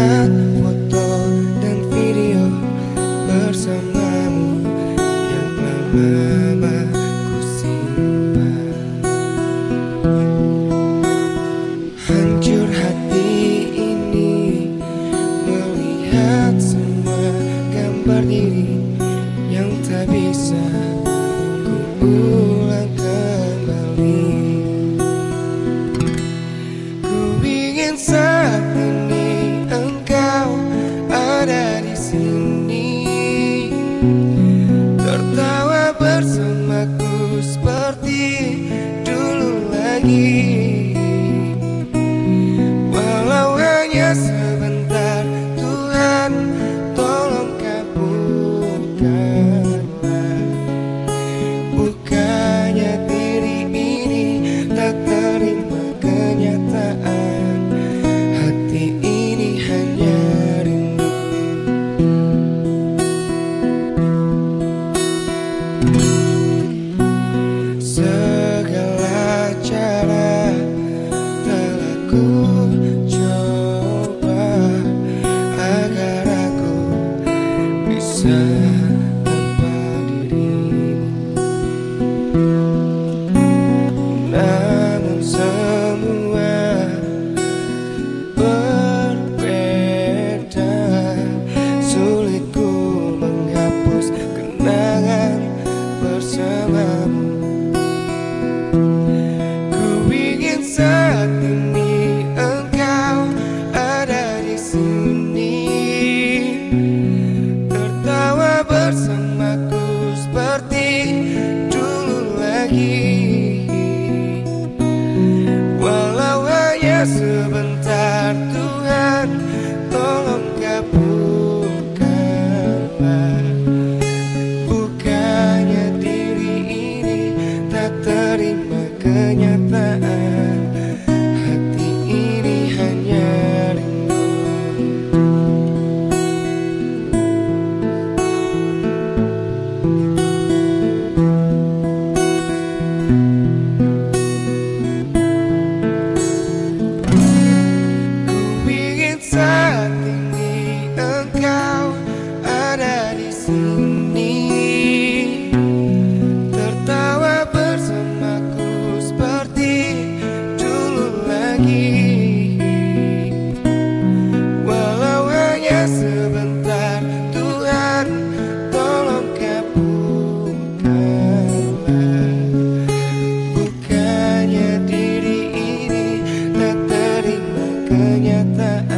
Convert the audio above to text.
melihat foto dan video bersamamu yang lama simpan hancur hati Tertawa bersamaku seperti dulu lagi. Segala cara telah ku here. That.